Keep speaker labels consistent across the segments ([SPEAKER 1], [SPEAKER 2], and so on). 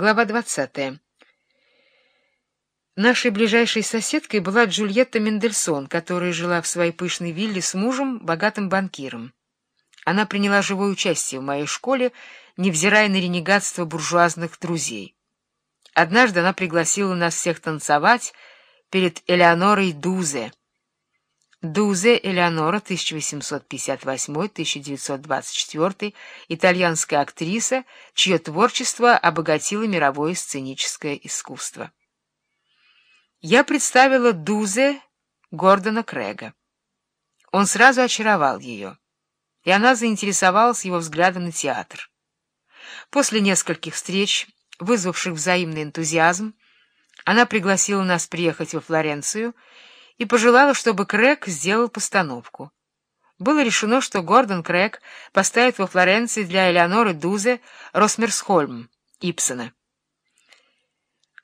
[SPEAKER 1] Глава 20. Нашей ближайшей соседкой была Джульетта Мендельсон, которая жила в своей пышной вилле с мужем, богатым банкиром. Она приняла живое участие в моей школе, невзирая на ренегатство буржуазных друзей. Однажды она пригласила нас всех танцевать перед Элеонорой Дузе, Дузе Элеонора, 1858-1924, итальянская актриса, чье творчество обогатило мировое сценическое искусство. Я представила Дузе Гордона Крэга. Он сразу очаровал ее, и она заинтересовалась его взглядом на театр. После нескольких встреч, вызвавших взаимный энтузиазм, она пригласила нас приехать во Флоренцию и пожелала, чтобы Крэг сделал постановку. Было решено, что Гордон Крэг поставит во Флоренции для Элеоноры Дузе Росмерсхольм Ипсона.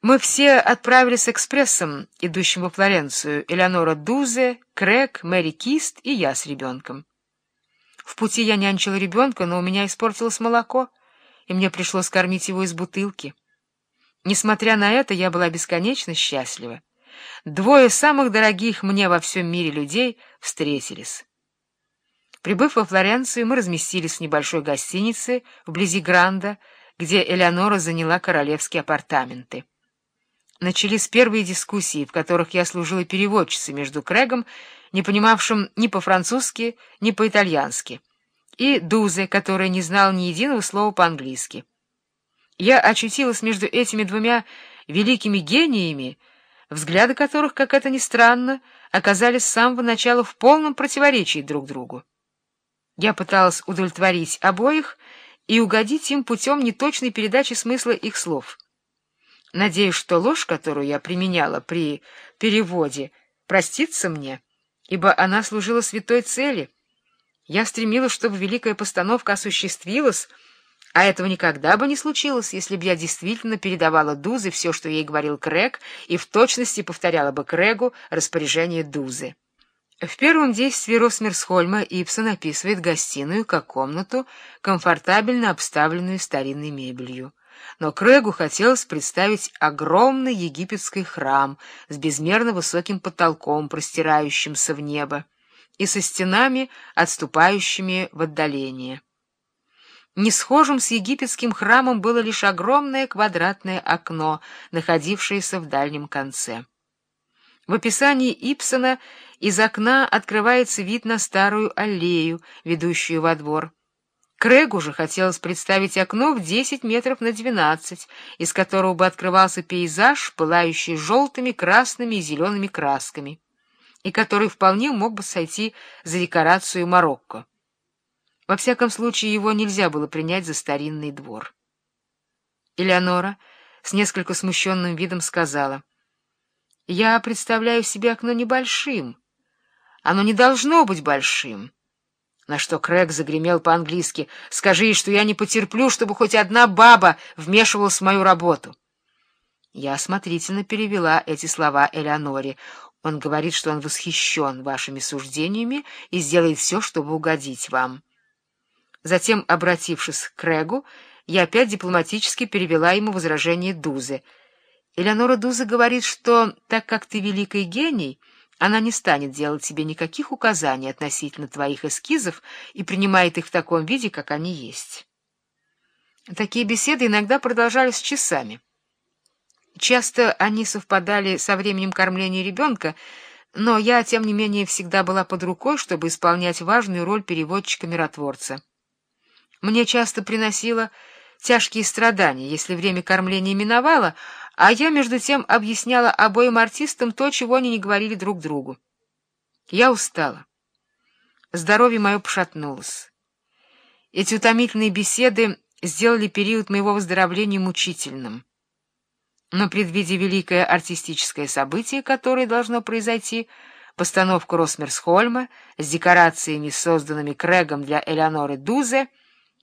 [SPEAKER 1] Мы все отправились экспрессом, идущим во Флоренцию, Элеонора Дузе, Крэг, Мэри Кист и я с ребенком. В пути я нянчила ребенка, но у меня испортилось молоко, и мне пришлось кормить его из бутылки. Несмотря на это, я была бесконечно счастлива. Двое самых дорогих мне во всем мире людей встретились. Прибыв во Флоренцию, мы разместились в небольшой гостинице вблизи Гранда, где Элеонора заняла королевские апартаменты. Начались первые дискуссии, в которых я служила переводчицей между Крэгом, не понимавшим ни по-французски, ни по-итальянски, и Дузе, который не знал ни единого слова по-английски. Я очутилась между этими двумя великими гениями, взгляды которых, как это ни странно, оказались с самого начала в полном противоречии друг другу. Я пыталась удовлетворить обоих и угодить им путем неточной передачи смысла их слов. Надеюсь, что ложь, которую я применяла при переводе, простится мне, ибо она служила святой цели. Я стремилась, чтобы великая постановка осуществилась, а этого никогда бы не случилось, если бы я действительно передавала Дузе все, что ей говорил Крэг, и в точности повторяла бы Крэгу распоряжение Дузы. В первом действии Росмерсхольма Ипсон описывает гостиную как комнату, комфортабельно обставленную старинной мебелью. Но Крэгу хотелось представить огромный египетский храм с безмерно высоким потолком, простирающимся в небо, и со стенами, отступающими в отдаление. Не схожим с египетским храмом было лишь огромное квадратное окно, находившееся в дальнем конце. В описании Ипсона из окна открывается вид на старую аллею, ведущую во двор. Крэгу же хотелось представить окно в 10 метров на 12, из которого бы открывался пейзаж, пылающий желтыми, красными и зелеными красками, и который вполне мог бы сойти за декорацию Марокко. Во всяком случае, его нельзя было принять за старинный двор. Элеонора с несколько смущенным видом сказала, «Я представляю себе окно небольшим. Оно не должно быть большим». На что Крэг загремел по-английски, «Скажи что я не потерплю, чтобы хоть одна баба вмешивалась в мою работу». Я осмотрительно перевела эти слова Элеоноре. Он говорит, что он восхищен вашими суждениями и сделает все, чтобы угодить вам. Затем, обратившись к Крэгу, я опять дипломатически перевела ему возражение Дузы. Элеонора Дуза говорит, что, так как ты великий гений, она не станет делать тебе никаких указаний относительно твоих эскизов и принимает их в таком виде, как они есть. Такие беседы иногда продолжались часами. Часто они совпадали со временем кормления ребенка, но я, тем не менее, всегда была под рукой, чтобы исполнять важную роль переводчика-миротворца. Мне часто приносило тяжкие страдания, если время кормления миновало, а я, между тем, объясняла обоим артистам то, чего они не говорили друг другу. Я устала. Здоровье мое пошатнулось. Эти утомительные беседы сделали период моего выздоровления мучительным. Но, предвидя великое артистическое событие, которое должно произойти, постановку Росмерсхольма с декорациями, созданными Крэгом для Элеоноры Дузе,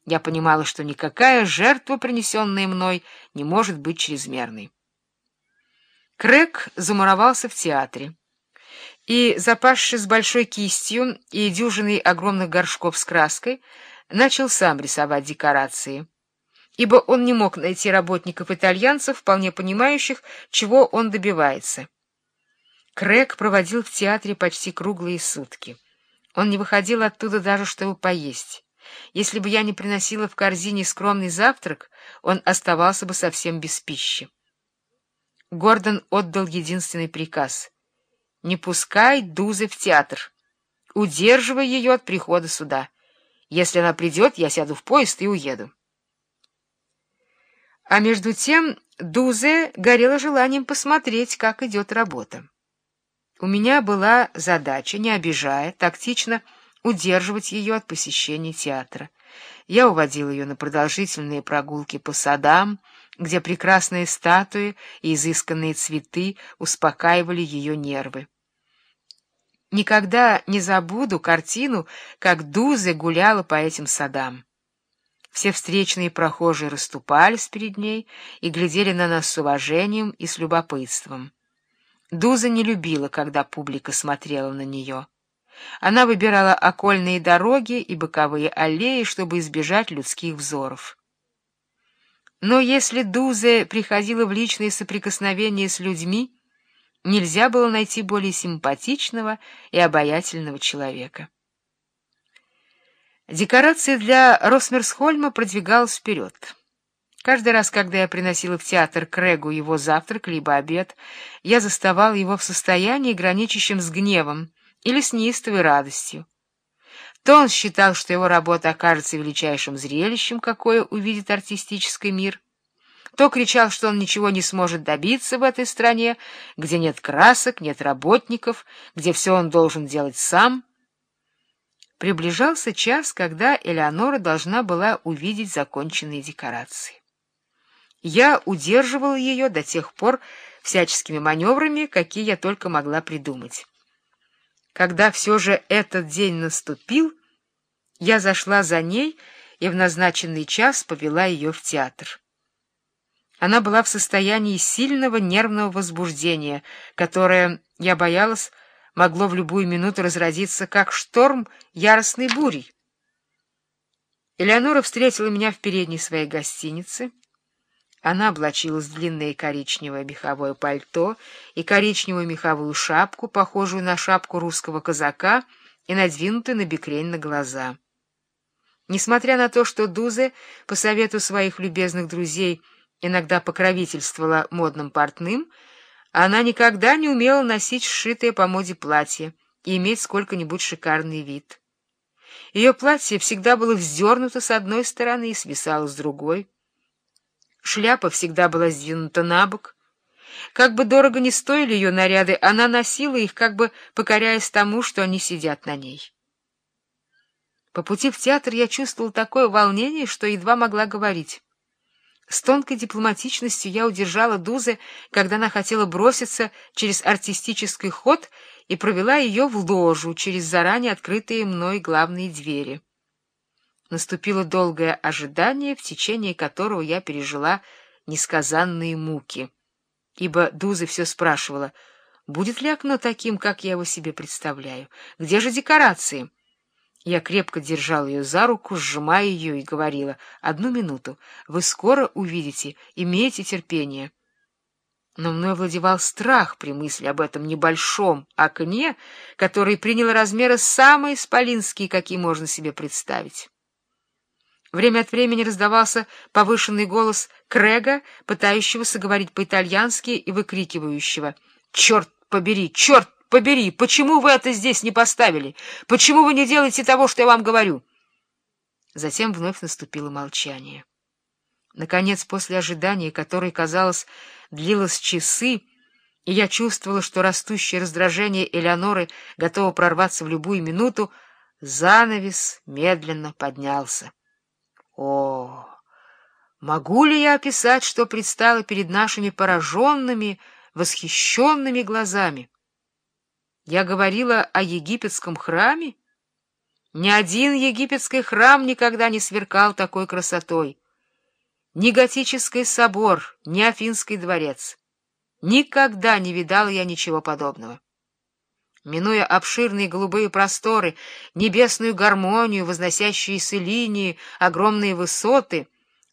[SPEAKER 1] я понимала, что никакая жертва, принесенная мной, не может быть чрезмерной. Крэг замуровался в театре и, запасшись большой кистью и дюжиной огромных горшков с краской, начал сам рисовать декорации. ибо он не мог найти работников-итальянцев, вполне понимающих, чего он добивается. Крэг проводил в театре почти круглые сутки. Он не выходил оттуда даже, чтобы поесть. Если бы я не приносила в корзине скромный завтрак, он оставался бы совсем без пищи. Гордон отдал единственный приказ — не пускай Дузы в театр. Удерживай ее от прихода сюда. Если она придет, я сяду в поезд и уеду. А между тем Дузе горела желанием посмотреть, как идет работа. У меня была задача, не обижая, тактично удерживать ее от посещения театра. Я уводил ее на продолжительные прогулки по садам, где прекрасные статуи и изысканные цветы успокаивали ее нервы. Никогда не забуду картину, как Дузе гуляла по этим садам. Все встречные прохожие расступались перед ней и глядели на нас с уважением и с любопытством. Дуза не любила, когда публика смотрела на нее. Она выбирала окольные дороги и боковые аллеи, чтобы избежать людских взоров. Но если Дузе приходила в личные соприкосновения с людьми, нельзя было найти более симпатичного и обаятельного человека. Декорация для Росмерсхольма продвигалась вперед. Каждый раз, когда я приносила в театр Крэгу его завтрак либо обед, я заставала его в состоянии, граничащем с гневом или с неистовой радостью. То он считал, что его работа окажется величайшим зрелищем, какое увидит артистический мир, то кричал, что он ничего не сможет добиться в этой стране, где нет красок, нет работников, где все он должен делать сам. Приближался час, когда Элеонора должна была увидеть законченные декорации. Я удерживала ее до тех пор всяческими маневрами, какие я только могла придумать. Когда все же этот день наступил, я зашла за ней и в назначенный час повела ее в театр. Она была в состоянии сильного нервного возбуждения, которое, я боялась, могло в любую минуту разразиться, как шторм яростной бури. Элеонора встретила меня в передней своей гостиницы, она облачилась в длинное коричневое меховое пальто и коричневую меховую шапку, похожую на шапку русского казака, и надвинутую на бекрень на глаза. Несмотря на то, что Дузе, по совету своих любезных друзей, иногда покровительствовала модным портным, она никогда не умела носить сшитое по моде платье и иметь сколько-нибудь шикарный вид. Ее платье всегда было вздернуто с одной стороны и свисало с другой. Шляпа всегда была сдвинута на бок. Как бы дорого ни стоили ее наряды, она носила их, как бы покоряясь тому, что они сидят на ней. По пути в театр я чувствовал такое волнение, что едва могла говорить. С тонкой дипломатичностью я удержала Дузе, когда она хотела броситься через артистический ход и провела ее в ложу через заранее открытые мной главные двери. Наступило долгое ожидание, в течение которого я пережила несказанные муки. Ибо Дуза все спрашивала, будет ли окно таким, как я его себе представляю? Где же декорации? Я крепко держал ее за руку, сжимая ее, и говорила, «Одну минуту, вы скоро увидите, имейте терпение». Но мной владевал страх при мысли об этом небольшом окне, которое приняло размеры самые спалинские, какие можно себе представить. Время от времени раздавался повышенный голос Крэга, пытающегося говорить по-итальянски и выкрикивающего «Черт побери! Черт побери! Почему вы это здесь не поставили? Почему вы не делаете того, что я вам говорю?» Затем вновь наступило молчание. Наконец, после ожидания, которое, казалось, длилось часы, и я чувствовала, что растущее раздражение Элеоноры готово прорваться в любую минуту, занавес медленно поднялся. О, могу ли я описать, что предстало перед нашими пораженными, восхищенными глазами? Я говорила о египетском храме? Ни один египетский храм никогда не сверкал такой красотой. Ни готический собор, ни Афинский дворец. Никогда не видала я ничего подобного. Минуя обширные голубые просторы, небесную гармонию, возносящиеся линии, огромные высоты,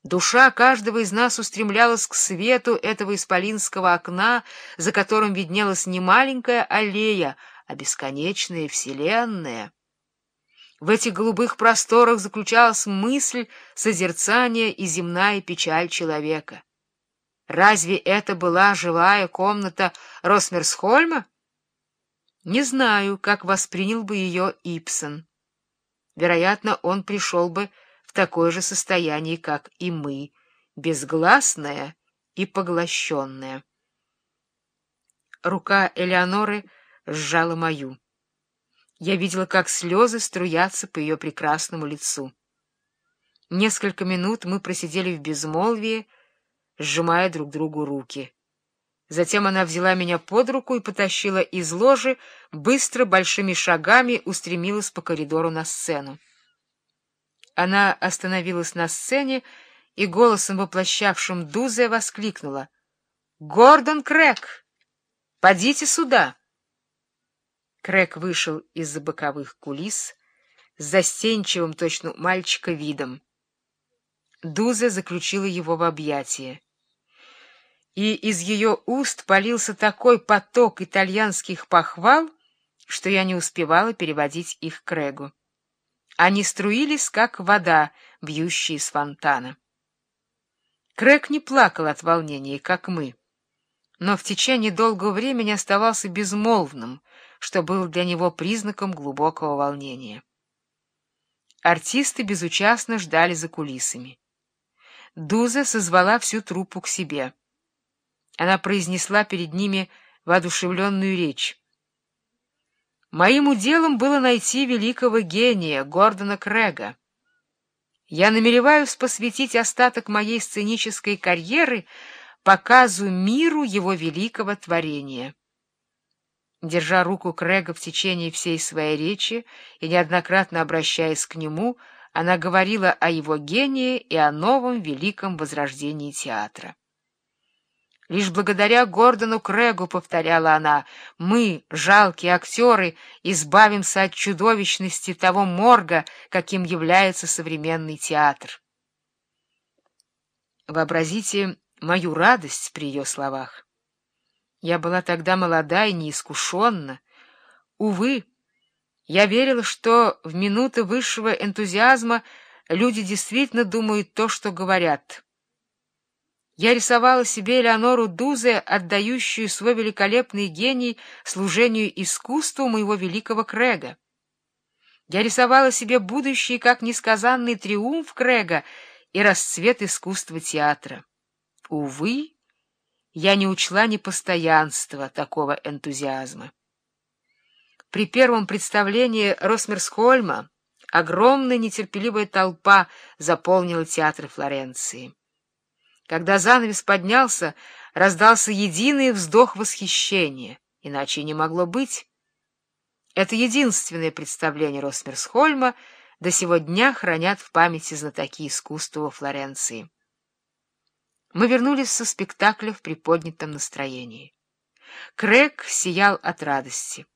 [SPEAKER 1] Душа каждого из нас устремлялась к свету этого исполинского окна, за которым виднелась не маленькая аллея, а бесконечная вселенная. В этих голубых просторах заключалась мысль, созерцание и земная печаль человека. Разве это была живая комната Росмерсхольма? Не знаю, как воспринял бы ее Ипсон. Вероятно, он пришел бы в такое же состояние, как и мы, безгласное и поглощенное. Рука Элеоноры сжала мою. Я видела, как слезы струятся по ее прекрасному лицу. Несколько минут мы просидели в безмолвии, сжимая друг другу руки. Затем она взяла меня под руку и потащила из ложи, быстро, большими шагами устремилась по коридору на сцену. Она остановилась на сцене и голосом, воплощавшим Дузе, воскликнула. — Гордон Крэк! Подите сюда! Крэк вышел из-за боковых кулис с застенчивым, точно мальчика, видом. Дузе заключила его в объятия и из ее уст полился такой поток итальянских похвал, что я не успевала переводить их к Регу. Они струились, как вода, бьющая из фонтана. Крэг не плакал от волнения, как мы, но в течение долгого времени оставался безмолвным, что было для него признаком глубокого волнения. Артисты безучастно ждали за кулисами. Дуза созвала всю труппу к себе — она произнесла перед ними воодушевленную речь. «Моим уделом было найти великого гения Гордона Крэга. Я намереваюсь посвятить остаток моей сценической карьеры показу миру его великого творения». Держа руку Крэга в течение всей своей речи и неоднократно обращаясь к нему, она говорила о его гении и о новом великом возрождении театра. Лишь благодаря Гордону Крэгу, — повторяла она, — мы, жалкие актеры, избавимся от чудовищности того морга, каким является современный театр. Вообразите мою радость при ее словах. Я была тогда молода и неискушенна. Увы, я верила, что в минуты высшего энтузиазма люди действительно думают то, что говорят — я рисовала себе Элеонору Дузе, отдающую свой великолепный гений служению искусству моего великого Крэга. Я рисовала себе будущий как несказанный триумф Крэга и расцвет искусства театра. Увы, я не учла непостоянства такого энтузиазма. При первом представлении Росмерсхольма огромная нетерпеливая толпа заполнила театр Флоренции. Когда занавес поднялся, раздался единый вздох восхищения, иначе не могло быть. Это единственное представление Росмерсхольма до сего дня хранят в памяти знатоки искусства во Флоренции. Мы вернулись со спектакля в приподнятом настроении. Крэг сиял от радости.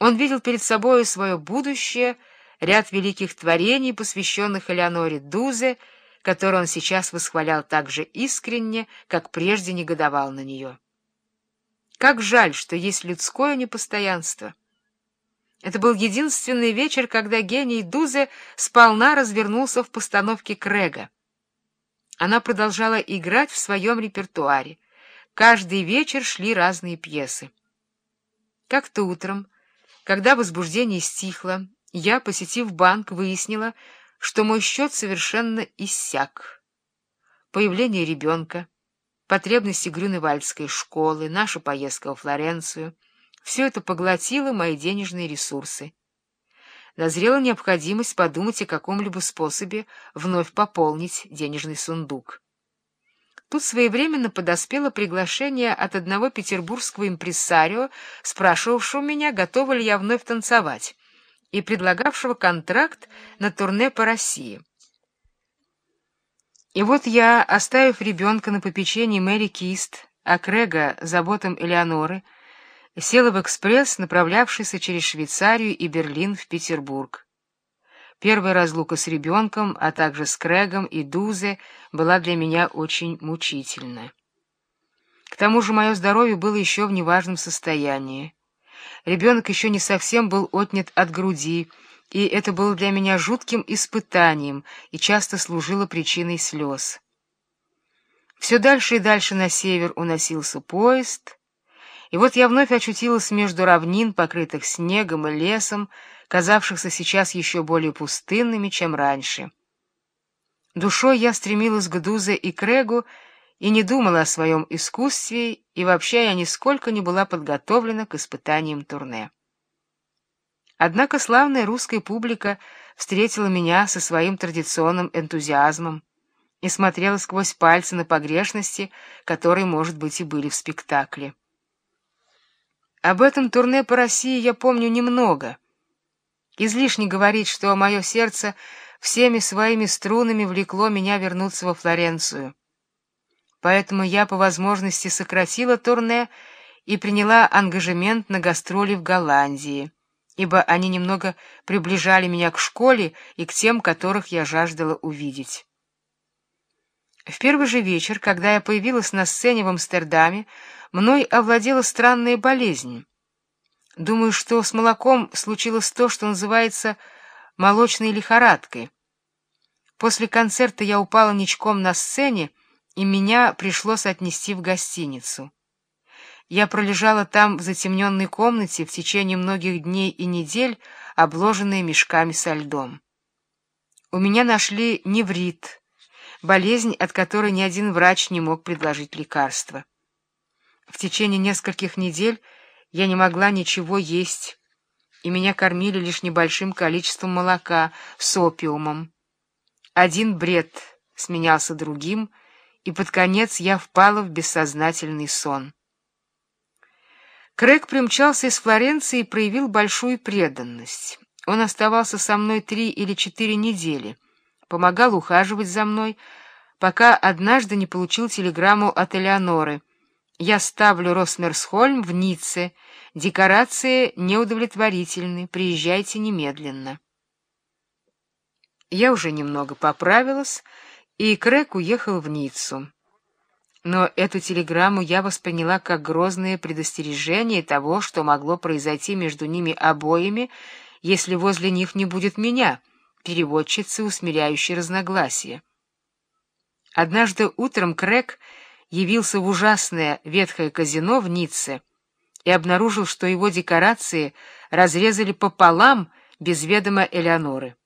[SPEAKER 1] Он видел перед собой свое будущее, ряд великих творений, посвященных Элеоноре Дузе, которую он сейчас восхвалял так же искренне, как прежде негодовал на нее. Как жаль, что есть людское непостоянство. Это был единственный вечер, когда гений Дузе сполна развернулся в постановке Крэга. Она продолжала играть в своем репертуаре. Каждый вечер шли разные пьесы. Как-то утром, когда возбуждение стихло, я, посетив банк, выяснила, что мой счет совершенно иссяк. Появление ребенка, потребности Грюневальдской школы, наша поездка во Флоренцию — все это поглотило мои денежные ресурсы. Назрела необходимость подумать о каком-либо способе вновь пополнить денежный сундук. Тут своевременно подоспело приглашение от одного петербургского импрессарио, спрашивавшего меня, готова ли я вновь танцевать и предлагавшего контракт на турне по России. И вот я, оставив ребенка на попечении Мэри Кист, а Крэга заботам Элеоноры, села в экспресс, направлявшийся через Швейцарию и Берлин в Петербург. Первая разлука с ребенком, а также с Крэгом и Дузе была для меня очень мучительна. К тому же мое здоровье было еще в неважном состоянии. Ребенок еще не совсем был отнят от груди, и это было для меня жутким испытанием и часто служило причиной слез. Все дальше и дальше на север уносился поезд, и вот я вновь очутилась между равнин, покрытых снегом и лесом, казавшихся сейчас еще более пустынными, чем раньше. Душой я стремилась к Дузе и Крегу и не думала о своем искусстве, и вообще я нисколько не была подготовлена к испытаниям турне. Однако славная русская публика встретила меня со своим традиционным энтузиазмом и смотрела сквозь пальцы на погрешности, которые, может быть, и были в спектакле. Об этом турне по России я помню немного. Излишне говорить, что мое сердце всеми своими струнами влекло меня вернуться во Флоренцию. Поэтому я по возможности сократила турне и приняла ангажемент на гастроли в Голландии, ибо они немного приближали меня к школе и к тем, которых я жаждала увидеть. В первый же вечер, когда я появилась на сцене в Амстердаме, мной овладела странная болезнь. Думаю, что с молоком случилось то, что называется молочной лихорадкой. После концерта я упала ничком на сцене, и меня пришлось отнести в гостиницу. Я пролежала там в затемненной комнате в течение многих дней и недель, обложенной мешками со льдом. У меня нашли неврит — болезнь, от которой ни один врач не мог предложить лекарства. В течение нескольких недель я не могла ничего есть, и меня кормили лишь небольшим количеством молока с опиумом. Один бред сменялся другим, и под конец я впала в бессознательный сон. Крэг примчался из Флоренции и проявил большую преданность. Он оставался со мной три или четыре недели — помогал ухаживать за мной, пока однажды не получил телеграмму от Элеоноры. «Я ставлю Росмерсхольм в Ницце. Декорации неудовлетворительны. Приезжайте немедленно». Я уже немного поправилась, и Крэк уехал в Ниццу. Но эту телеграмму я восприняла как грозное предостережение того, что могло произойти между ними обоими, если возле них не будет меня — переводчицы, усмиряющей разногласия. Однажды утром Крэг явился в ужасное ветхое казино в Ницце и обнаружил, что его декорации разрезали пополам без ведома Элеоноры.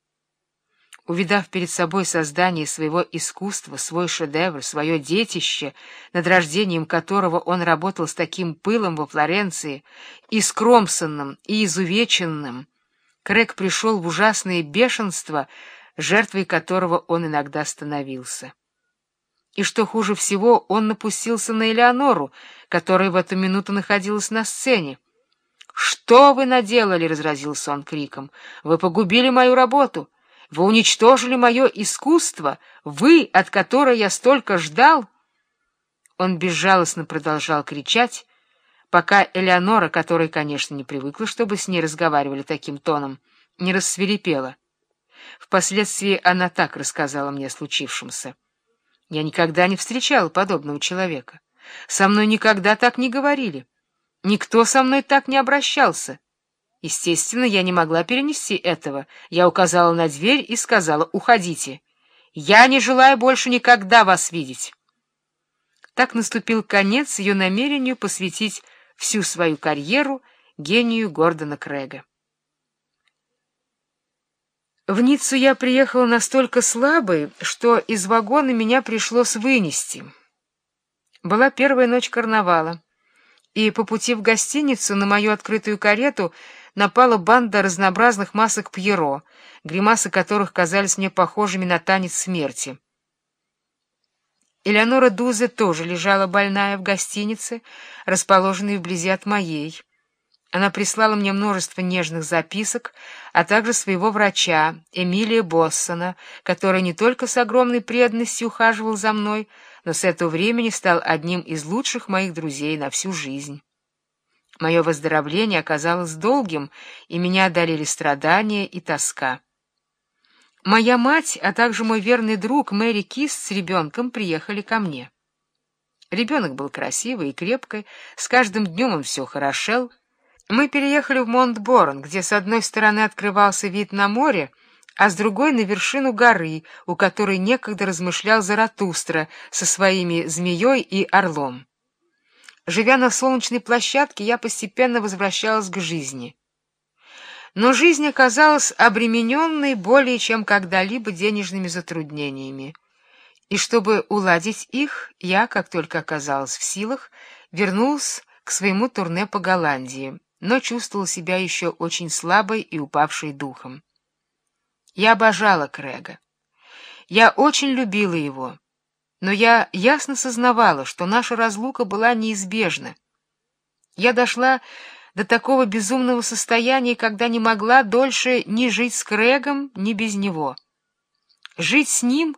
[SPEAKER 1] Увидав перед собой создание своего искусства, свой шедевр, свое детище, над рождением которого он работал с таким пылом во Флоренции, и скромсанным, и изувеченным, Крэг пришел в ужасное бешенство, жертвой которого он иногда становился. И что хуже всего, он напустился на Элеонору, которая в эту минуту находилась на сцене. «Что вы наделали?» — разразился он криком. «Вы погубили мою работу! Вы уничтожили мое искусство! Вы, от которой я столько ждал!» Он безжалостно продолжал кричать, пока Элеонора, которая, конечно, не привыкла, чтобы с ней разговаривали таким тоном, не рассверепела. Впоследствии она так рассказала мне о случившемся. Я никогда не встречала подобного человека. Со мной никогда так не говорили. Никто со мной так не обращался. Естественно, я не могла перенести этого. Я указала на дверь и сказала «Уходите. Я не желаю больше никогда вас видеть». Так наступил конец ее намерению посвятить всю свою карьеру гению Гордона Крэга. В Ниццу я приехала настолько слабой, что из вагона меня пришлось вынести. Была первая ночь карнавала, и по пути в гостиницу на мою открытую карету напала банда разнообразных масок Пьеро, гримасы которых казались мне похожими на танец смерти. Элеонора Дузе тоже лежала больная в гостинице, расположенной вблизи от моей. Она прислала мне множество нежных записок, а также своего врача, Эмилия Боссона, который не только с огромной преданностью ухаживал за мной, но с этого времени стал одним из лучших моих друзей на всю жизнь. Мое выздоровление оказалось долгим, и меня одолели страдания и тоска. Моя мать, а также мой верный друг Мэри Кист с ребенком приехали ко мне. Ребенок был красивый и крепкий, с каждым днем он все хорошел. Мы переехали в Монтборн, где с одной стороны открывался вид на море, а с другой — на вершину горы, у которой некогда размышлял Заратустра со своими змеей и орлом. Живя на солнечной площадке, я постепенно возвращалась к жизни. Но жизнь оказалась обремененной более чем когда-либо денежными затруднениями. И чтобы уладить их, я, как только оказалась в силах, вернулась к своему турне по Голландии, но чувствовала себя еще очень слабой и упавшей духом. Я обожала Крэга. Я очень любила его но я ясно сознавала, что наша разлука была неизбежна. Я дошла до такого безумного состояния, когда не могла дольше ни жить с Крэгом, ни без него. Жить с ним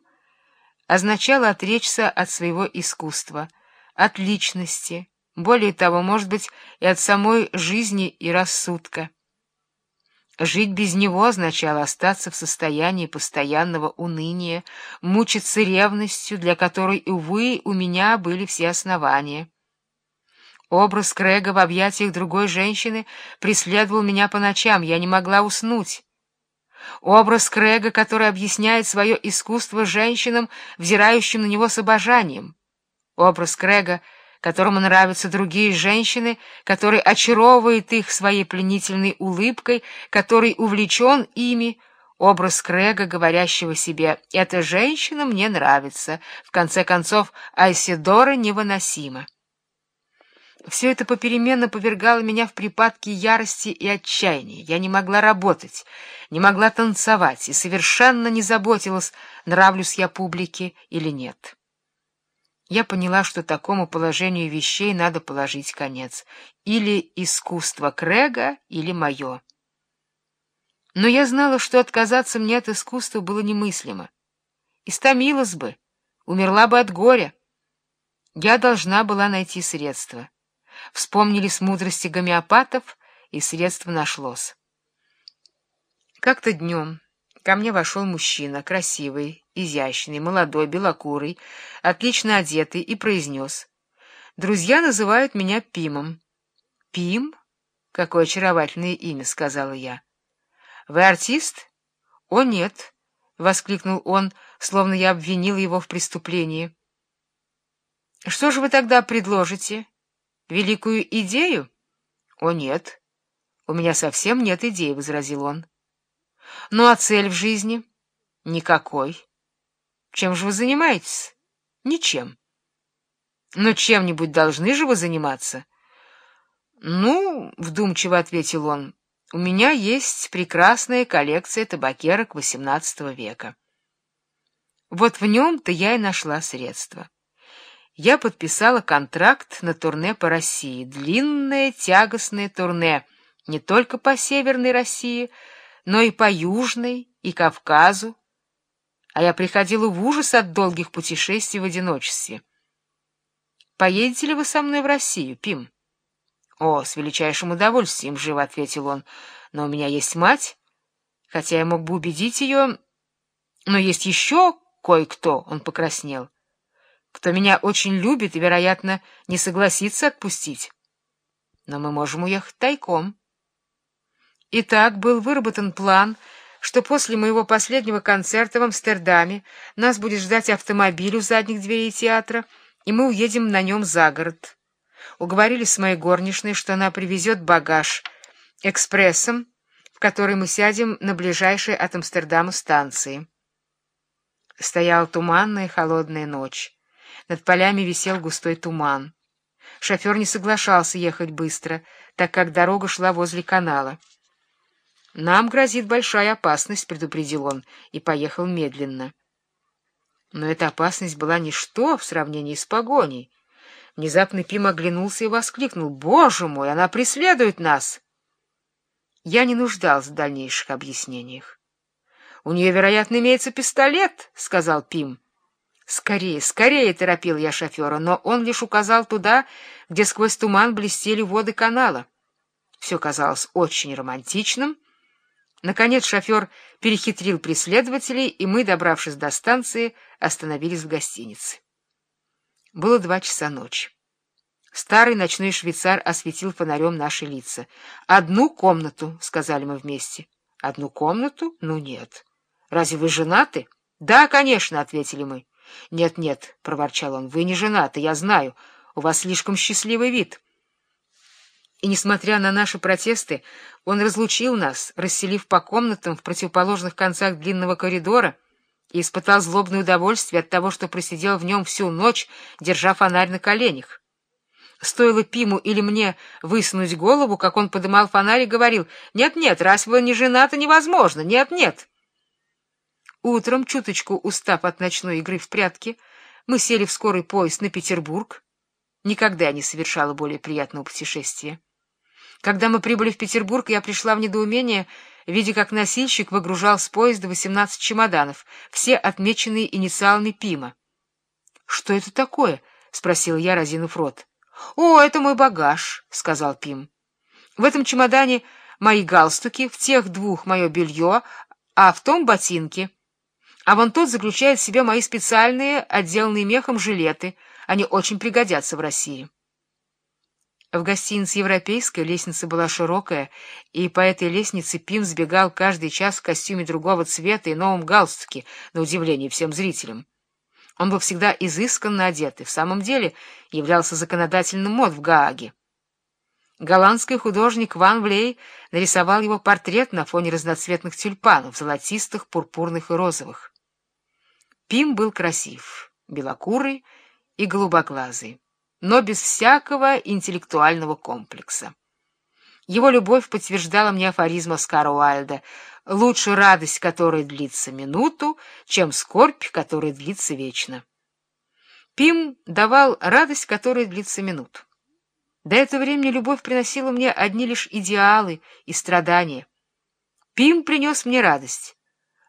[SPEAKER 1] означало отречься от своего искусства, от личности, более того, может быть, и от самой жизни и рассудка. Жить без него означало остаться в состоянии постоянного уныния, мучиться ревностью, для которой, увы, у меня были все основания. Образ Крэга в объятиях другой женщины преследовал меня по ночам, я не могла уснуть. Образ Крэга, который объясняет свое искусство женщинам, взирающим на него с обожанием. Образ Крэга — которому нравятся другие женщины, который очаровывает их своей пленительной улыбкой, который увлечен ими, образ Крэга, говорящего себе «эта женщина мне нравится», в конце концов Айседора невыносима. Все это попеременно повергало меня в припадки ярости и отчаяния. Я не могла работать, не могла танцевать и совершенно не заботилась, нравлюсь я публике или нет. Я поняла, что такому положению вещей надо положить конец. Или искусство Крэга, или мое. Но я знала, что отказаться мне от искусства было немыслимо. Истомилась бы, умерла бы от горя. Я должна была найти средства. Вспомнились мудрости гомеопатов, и средство нашлось. Как-то днем ко мне вошел мужчина, красивый, изящный, молодой, белокурый, отлично одетый, и произнес. «Друзья называют меня Пимом». «Пим? Какое очаровательное имя», — сказала я. «Вы артист?» «О, нет», — воскликнул он, словно я обвинила его в преступлении. «Что же вы тогда предложите? Великую идею?» «О, нет, у меня совсем нет идей», — возразил он. «Ну а цель в жизни?» «Никакой». Чем же вы занимаетесь? Ничем. Но чем-нибудь должны же вы заниматься? Ну, вдумчиво ответил он, у меня есть прекрасная коллекция табакерок XVIII века. Вот в нем-то я и нашла средства. Я подписала контракт на турне по России, длинное тягостное турне, не только по Северной России, но и по Южной, и Кавказу, а я приходила в ужас от долгих путешествий в одиночестве. «Поедете ли вы со мной в Россию, Пим?» «О, с величайшим удовольствием», — живо ответил он. «Но у меня есть мать, хотя я мог бы убедить ее... Но есть еще кое-кто», — он покраснел, «кто меня очень любит и, вероятно, не согласится отпустить. Но мы можем уехать тайком». Итак, был выработан план — что после моего последнего концерта в Амстердаме нас будет ждать автомобиль у задних дверей театра, и мы уедем на нем за город. Уговорились с моей горничной, что она привезет багаж экспрессом, в который мы сядем на ближайшей от Амстердама станции. Стояла туманная холодная ночь. Над полями висел густой туман. Шофер не соглашался ехать быстро, так как дорога шла возле канала. «Нам грозит большая опасность», — предупредил он, и поехал медленно. Но эта опасность была ничто в сравнении с погоней. Внезапно Пим оглянулся и воскликнул. «Боже мой, она преследует нас!» Я не нуждался в дальнейших объяснениях. «У нее, вероятно, имеется пистолет», — сказал Пим. «Скорее, скорее!» — торопил я шофера, но он лишь указал туда, где сквозь туман блестели воды канала. Все казалось очень романтичным, Наконец шофер перехитрил преследователей, и мы, добравшись до станции, остановились в гостинице. Было два часа ночи. Старый ночной швейцар осветил фонарем наши лица. «Одну комнату», — сказали мы вместе. «Одну комнату? Ну нет. Разве вы женаты?» «Да, конечно», — ответили мы. «Нет-нет», — проворчал он, — «вы не женаты, я знаю. У вас слишком счастливый вид». И, несмотря на наши протесты, он разлучил нас, расселив по комнатам в противоположных концах длинного коридора, и испытал злобное удовольствие от того, что просидел в нем всю ночь, держа фонарь на коленях. Стоило Пиму или мне высунуть голову, как он подымал фонарь и говорил, «Нет-нет, раз вы не женаты, невозможно, нет-нет». Утром, чуточку устав от ночной игры в прятки, мы сели в скорый поезд на Петербург. Никогда не совершала более приятного путешествия. Когда мы прибыли в Петербург, я пришла в недоумение, видя, как носильщик выгружал с поезда 18 чемоданов, все отмеченные инициалами Пима. — Что это такое? — спросил я, разинув рот. — О, это мой багаж, — сказал Пим. — В этом чемодане мои галстуки, в тех двух мое белье, а в том ботинки. А вон тот заключает в себе мои специальные, отделанные мехом жилеты. Они очень пригодятся в России. В гостинице «Европейская» лестница была широкая, и по этой лестнице Пим сбегал каждый час в костюме другого цвета и новом галстуке, на удивление всем зрителям. Он был всегда изысканно одет и в самом деле являлся законодательным мод в Гааге. Голландский художник Ван Влей нарисовал его портрет на фоне разноцветных тюльпанов, золотистых, пурпурных и розовых. Пим был красив, белокурый и голубоглазый но без всякого интеллектуального комплекса. Его любовь подтверждала мне афоризм Оскара Уайльда «Лучше радость, которая длится минуту, чем скорбь, которая длится вечно». Пим давал радость, которая длится минуту. До этого времени любовь приносила мне одни лишь идеалы и страдания. Пим принес мне радость,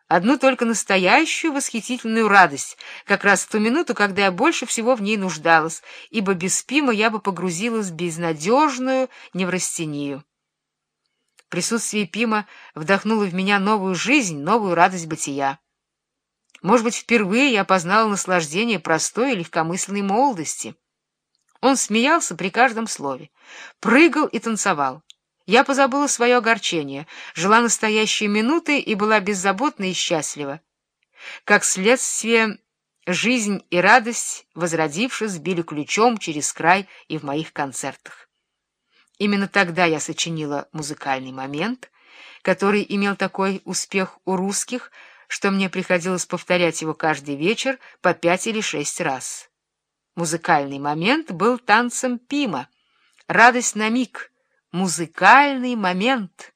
[SPEAKER 1] одну только настоящую восхитительную радость, как раз в ту минуту, когда я больше всего в ней нуждалась, ибо без Пима я бы погрузилась в безнадежную неврастению. Присутствие Пима вдохнуло в меня новую жизнь, новую радость бытия. Может быть, впервые я познала наслаждение простой и легкомысленной молодости. Он смеялся при каждом слове, прыгал и танцевал. Я позабыла свое огорчение, жила настоящей минутой и была беззаботна и счастлива. Как следствие, жизнь и радость, возродившись, били ключом через край и в моих концертах. Именно тогда я сочинила музыкальный момент, который имел такой успех у русских, что мне приходилось повторять его каждый вечер по пять или шесть раз. Музыкальный момент был танцем Пима, радость на миг — музыкальный момент —